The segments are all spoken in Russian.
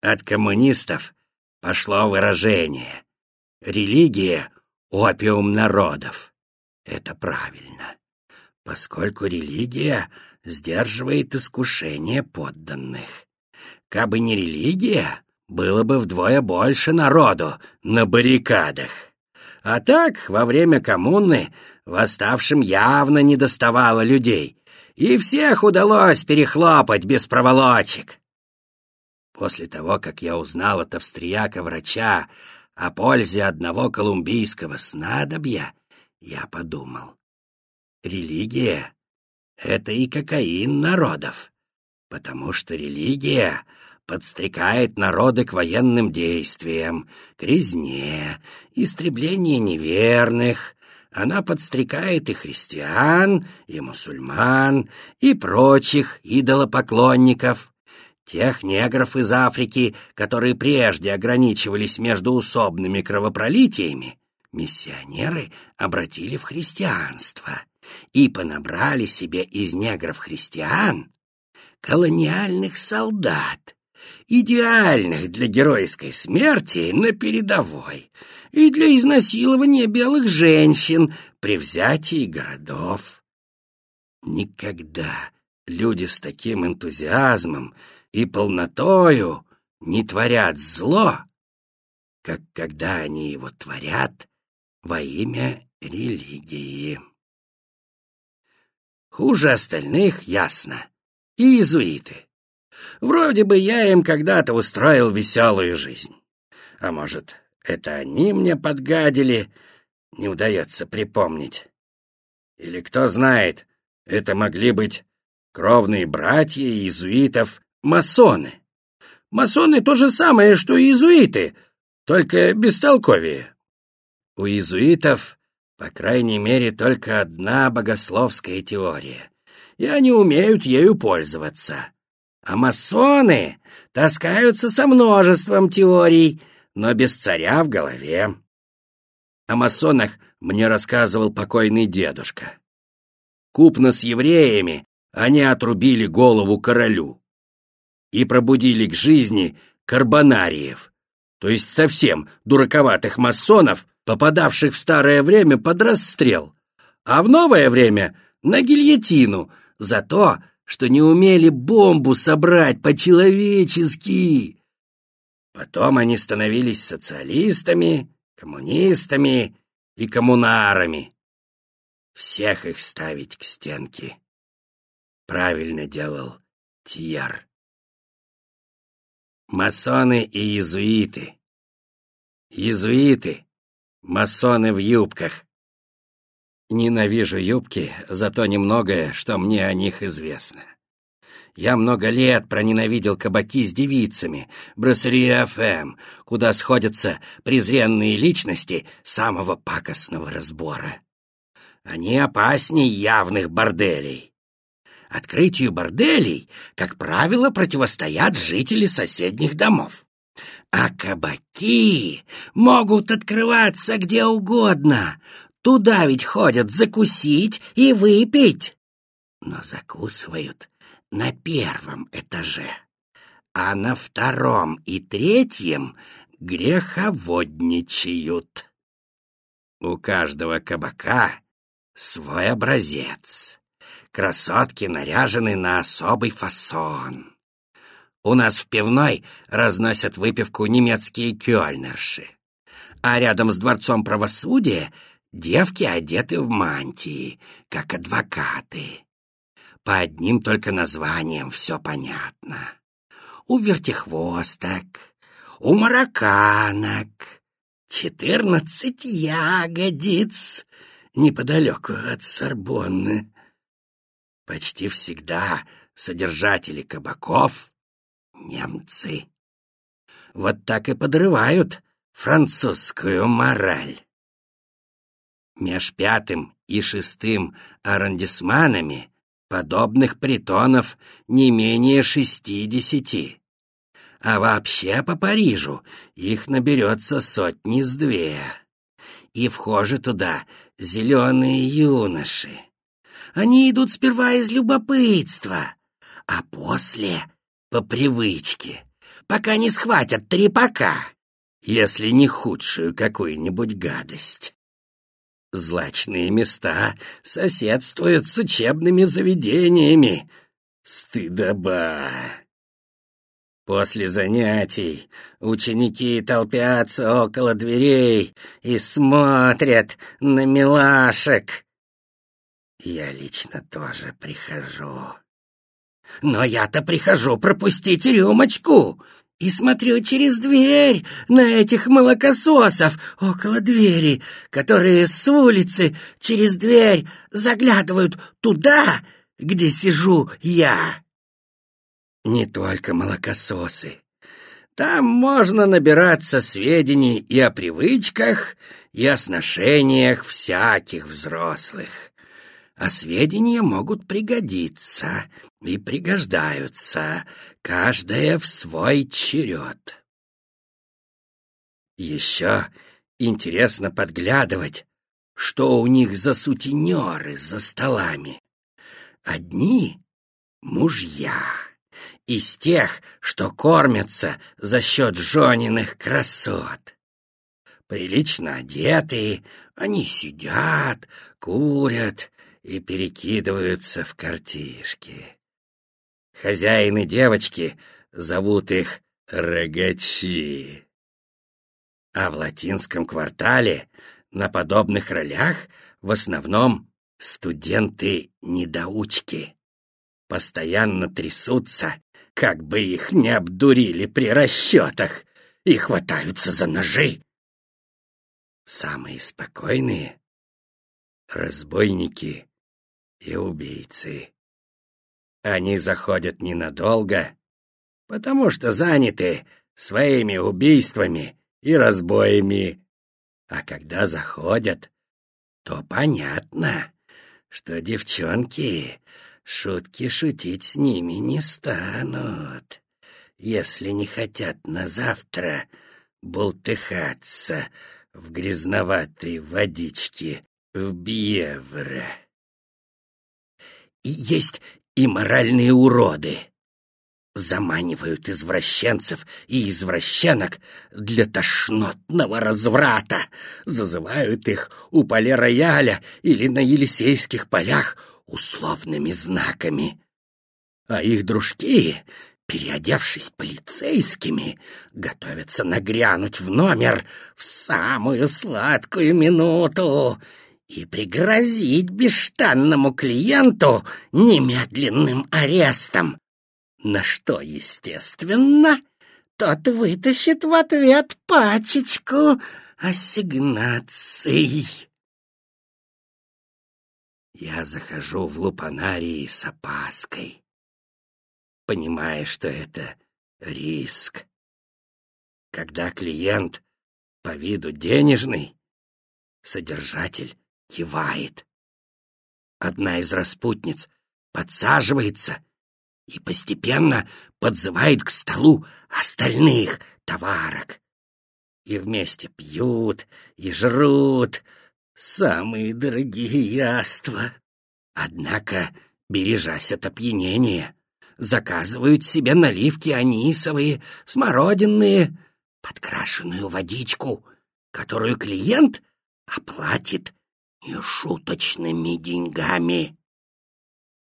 От коммунистов пошло выражение «религия — опиум народов». Это правильно, поскольку религия сдерживает искушение подданных. Кабы не религия, было бы вдвое больше народу на баррикадах. А так, во время коммуны восставшим явно не доставало людей, и всех удалось перехлопать без проволочек. После того, как я узнал от австрияка-врача о пользе одного колумбийского снадобья, я подумал, религия — это и кокаин народов, потому что религия подстрекает народы к военным действиям, к резне, истреблению неверных. Она подстрекает и христиан, и мусульман, и прочих идолопоклонников, тех негров из Африки, которые прежде ограничивались междуусобными кровопролитиями, миссионеры обратили в христианство и понабрали себе из негров христиан колониальных солдат, идеальных для геройской смерти на передовой и для изнасилования белых женщин при взятии городов. Никогда люди с таким энтузиазмом и полнотою не творят зло, как когда они его творят во имя религии. Хуже остальных ясно. И иезуиты. Вроде бы я им когда-то устроил веселую жизнь. А может, это они мне подгадили, не удается припомнить. Или кто знает, это могли быть кровные братья иезуитов, масоны. Масоны то же самое, что и иезуиты, только бестолковее. У иезуитов, по крайней мере, только одна богословская теория, и они умеют ею пользоваться. А масоны таскаются со множеством теорий, но без царя в голове. О масонах мне рассказывал покойный дедушка. Купно с евреями они отрубили голову королю и пробудили к жизни карбонариев, то есть совсем дураковатых масонов, попадавших в старое время под расстрел, а в новое время — на гильотину за то, что не умели бомбу собрать по-человечески. Потом они становились социалистами, коммунистами и коммунарами. Всех их ставить к стенке. Правильно делал Тияр. Масоны и иезуиты. Иезуиты — масоны в юбках. Ненавижу юбки за то немногое, что мне о них известно. Я много лет проненавидел кабаки с девицами, брасserie ФМ, куда сходятся презренные личности самого пакостного разбора. Они опаснее явных борделей. Открытию борделей, как правило, противостоят жители соседних домов. А кабаки могут открываться где угодно, Туда ведь ходят закусить и выпить. Но закусывают на первом этаже, а на втором и третьем греховодничают. У каждого кабака свой образец. Красотки наряжены на особый фасон. У нас в пивной разносят выпивку немецкие кёльнерши. А рядом с Дворцом правосудия Девки одеты в мантии, как адвокаты. По одним только названиям все понятно. У вертихвосток, у марокканок, четырнадцать ягодиц неподалеку от Сорбонны. Почти всегда содержатели кабаков — немцы. Вот так и подрывают французскую мораль. Меж пятым и шестым аррondисманами подобных притонов не менее шестидесяти. А вообще по Парижу их наберется сотни с две. И вхожи туда зеленые юноши. Они идут сперва из любопытства, а после — по привычке, пока не схватят трепака, если не худшую какую-нибудь гадость. Злачные места соседствуют с учебными заведениями. Стыдоба! После занятий ученики толпятся около дверей и смотрят на милашек. Я лично тоже прихожу. Но я-то прихожу пропустить рюмочку и смотрю через дверь на этих молокососов около двери, которые с улицы через дверь заглядывают туда, где сижу я не только молокососы. Там можно набираться сведений и о привычках, и о сношениях всяких взрослых. А сведения могут пригодиться и пригождаются, каждая в свой черед. Еще интересно подглядывать, что у них за сутенеры за столами. Одни — мужья из тех, что кормятся за счет жониных красот. Прилично одетые, они сидят, курят и перекидываются в картишки. Хозяины девочки зовут их рогачи. А в латинском квартале на подобных ролях в основном студенты-недоучки. Постоянно трясутся как бы их не обдурили при расчетах и хватаются за ножи. Самые спокойные — разбойники и убийцы. Они заходят ненадолго, потому что заняты своими убийствами и разбоями. А когда заходят, то понятно, что девчонки Шутки шутить с ними не станут, если не хотят на завтра болтыхаться в грязноватой водичке в Бьевре. И есть и моральные уроды. Заманивают извращенцев и извращенок для тошнотного разврата, зазывают их у поля рояля или на Елисейских полях условными знаками. А их дружки, переодевшись полицейскими, готовятся нагрянуть в номер в самую сладкую минуту и пригрозить бесштанному клиенту немедленным арестом. На что, естественно, тот вытащит в ответ пачечку ассигнаций. Я захожу в лупанарии с опаской, понимая, что это риск. Когда клиент по виду денежный, содержатель кивает. Одна из распутниц подсаживается и постепенно подзывает к столу остальных товарок. И вместе пьют и жрут, самые дорогие яства. Однако, бережась от опьянения, заказывают себе наливки анисовые, смородинные, подкрашенную водичку, которую клиент оплатит нешуточными деньгами.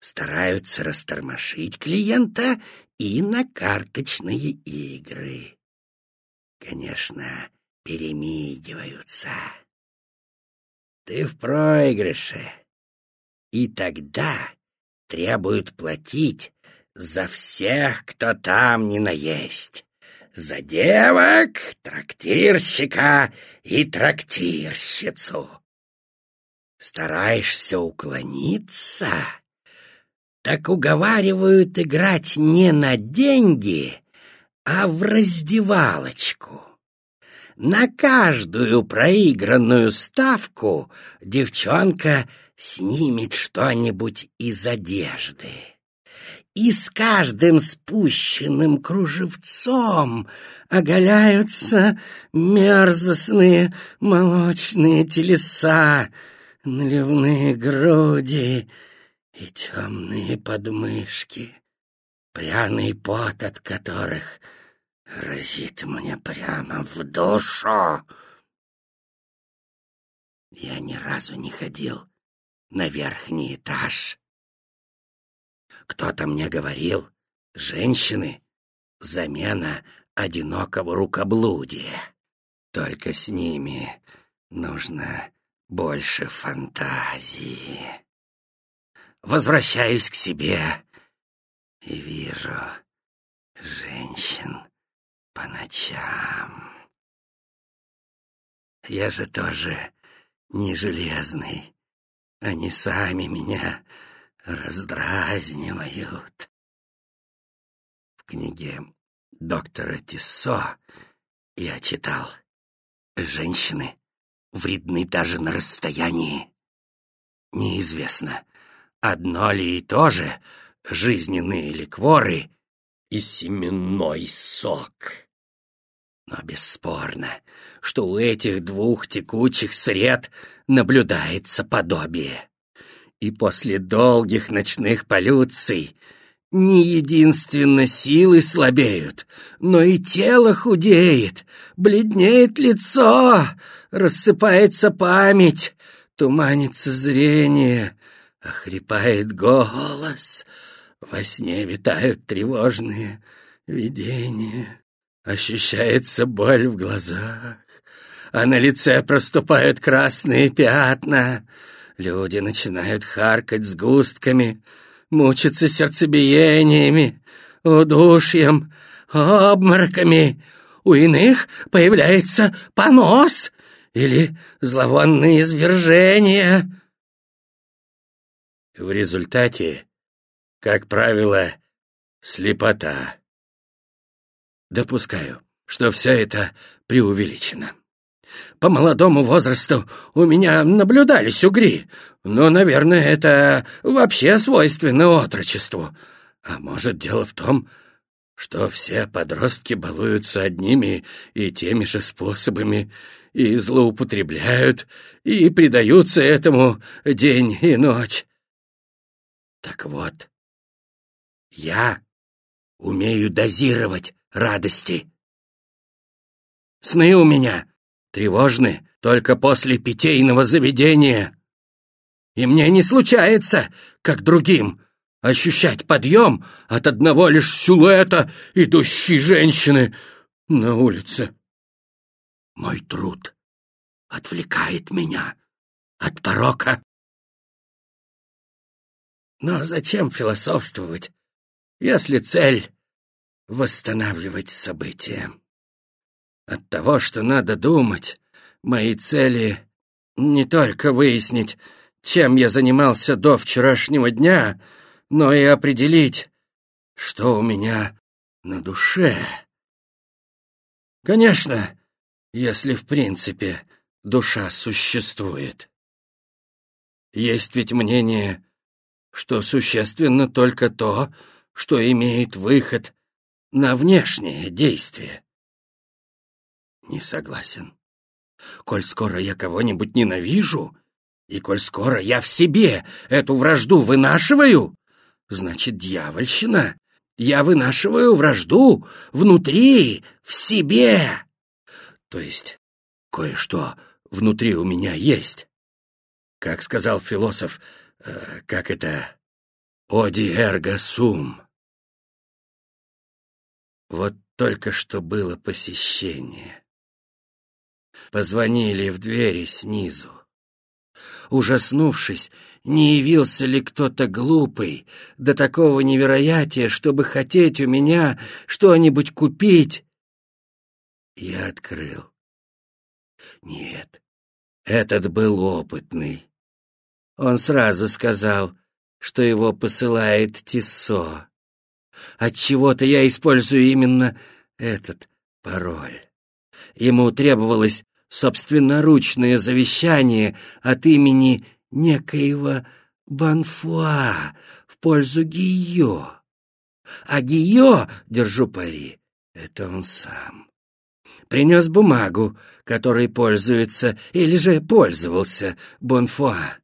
Стараются растормошить клиента и на карточные игры. Конечно, перемигиваются ты в проигрыше. И тогда требуют платить за всех, кто там не наесть. За девок, трактирщика и трактирщицу. Стараешься уклониться, так уговаривают играть не на деньги, а в раздевалочку. На каждую проигранную ставку девчонка снимет что-нибудь из одежды. И с каждым спущенным кружевцом оголяются мерзостные молочные телеса, наливные груди и темные подмышки, пряный пот от которых разит мне прямо в душу. Я ни разу не ходил на верхний этаж. Кто-то мне говорил, женщины — замена одинокого рукоблудия. Только с ними нужно больше фантазии. Возвращаюсь к себе и вижу женщин по ночам. Я же тоже не железный. Они сами меня раздразнивают. В книге доктора Тиссо я читал, женщины вредны даже на расстоянии. Неизвестно, одно ли и то же жизненные ликворы и семенной сок. Но бесспорно, что у этих двух текучих сред наблюдается подобие. И после долгих ночных полюций не единственно силы слабеют, но и тело худеет, бледнеет лицо, рассыпается память, туманится зрение, охрипает голос, во сне витают тревожные видения. Ощущается боль в глазах, а на лице проступают красные пятна. Люди начинают харкать сгустками, мучиться сердцебиениями, удушьем, обмороками. У иных появляется понос или зловонные извержения. В результате, как правило, слепота. Допускаю, что все это преувеличено. По молодому возрасту у меня наблюдались угри, но, наверное, это вообще свойственно отрочеству. А может, дело в том, что все подростки балуются одними и теми же способами, и злоупотребляют, и предаются этому день и ночь. Так вот, я умею дозировать радости. Сны у меня тревожны только после питейного заведения. И мне не случается, как другим, ощущать подъем от одного лишь силуэта идущей женщины на улице. Мой труд отвлекает меня от порока. Но зачем философствовать, если цель восстанавливать события. От того, что надо думать, мои цели не только выяснить, чем я занимался до вчерашнего дня, но и определить, что у меня на душе. Конечно, если в принципе душа существует. Есть ведь мнение, что существенно только то, что имеет выход на внешнее действие. Не согласен. Коль скоро я кого-нибудь ненавижу, и коль скоро я в себе эту вражду вынашиваю, значит, дьявольщина. Я вынашиваю вражду внутри, в себе. То есть кое-что внутри у меня есть. Как сказал философ, э, как это «Оди эрго сум». Вот только что было посещение. Позвонили в двери снизу. Ужаснувшись, не явился ли кто-то глупый до такого невероятия, чтобы хотеть у меня что-нибудь купить, я открыл. Нет, этот был опытный. Он сразу сказал, что его посылает Тиссо. Отчего-то я использую именно этот пароль. Ему требовалось собственноручное завещание от имени некоего Банфуа в пользу Гио. А Гио, держу пари, это он сам. Принес бумагу, которой пользуется или же пользовался Бонфуа.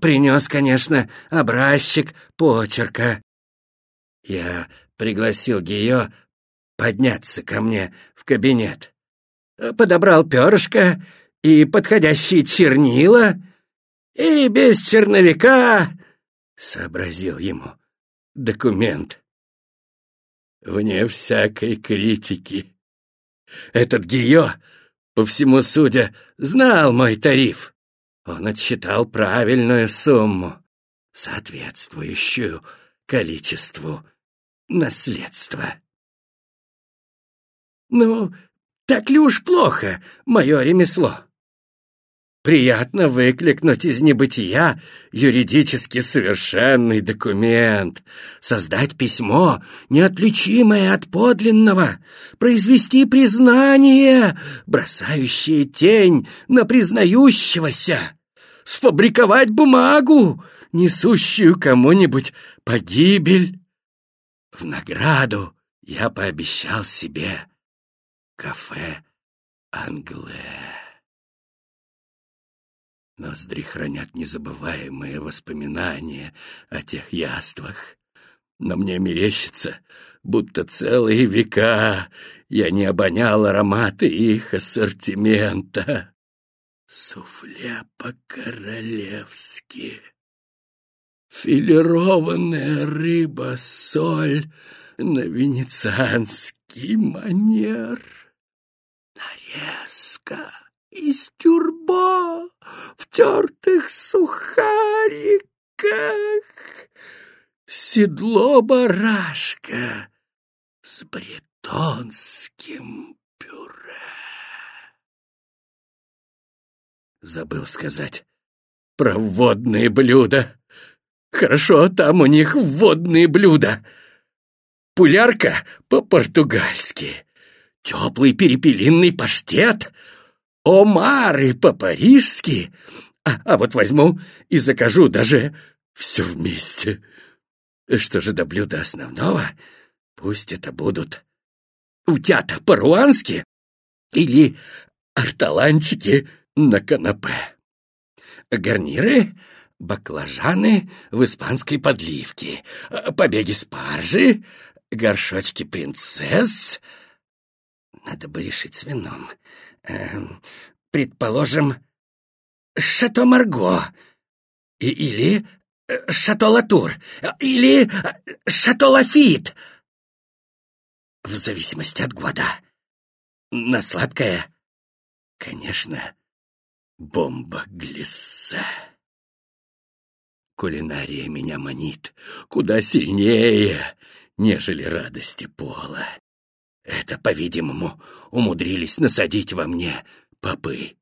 Принес, конечно, образчик почерка. Я пригласил Гио подняться ко мне в кабинет. Подобрал перышко и подходящие чернила, и без черновика сообразил ему документ. Вне всякой критики. Этот Гио, по всему судя, знал мой тариф. Он отсчитал правильную сумму, соответствующую количеству наследства. Ну, так ли уж плохо мое ремесло? Приятно выкликнуть из небытия юридически совершенный документ, создать письмо, неотличимое от подлинного, произвести признание, бросающее тень на признающегося, сфабриковать бумагу, несущую кому-нибудь погибель. В награду я пообещал себе кафе «Англе». Ноздри хранят незабываемые воспоминания о тех яствах. Но мне мерещится, будто целые века я не обонял ароматы их ассортимента. Суфле по-королевски. Филированная рыба, соль на венецианский манер. Нарезка из тюрбо в тертых сухариках. Седло барашка с бретонским пюре. Забыл сказать про водные блюда. Хорошо, там у них водные блюда. Пулярка по-португальски. Теплый перепелиный паштет — омары по-парижски, а, а вот возьму и закажу даже все вместе. Что же до блюда основного, пусть это будут утята по-руански или арталанчики на канапе. Гарниры — баклажаны в испанской подливке, побеги спаржи, горшочки принцесс. Надо бы решить с вином. Эм, предположим, Шато Марго. И, или э, Шато Латур. Или э, Шато Лафит. В зависимости от года. На сладкое, конечно, бомба глисса. Кулинария меня манит куда сильнее, нежели радости пола. Это, по-видимому, умудрились насадить во мне попы.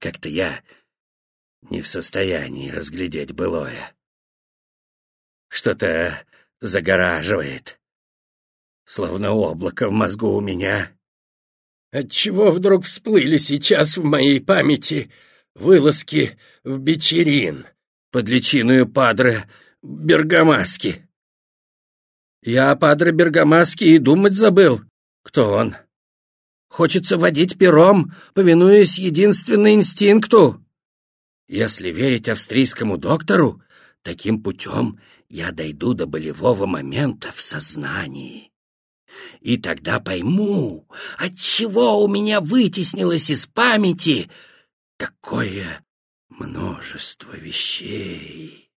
Как-то я не в состоянии разглядеть былое. Что-то загораживает, словно облако в мозгу у меня. Отчего вдруг всплыли сейчас в моей памяти вылазки в Бичерин под личиную падре Бергамаски? Я о падре Бергамаске и думать забыл. Кто он? Хочется водить пером, повинуясь единственному инстинкту. Если верить австрийскому доктору, таким путем я дойду до болевого момента в сознании. И тогда пойму, отчего у меня вытеснилось из памяти такое множество вещей.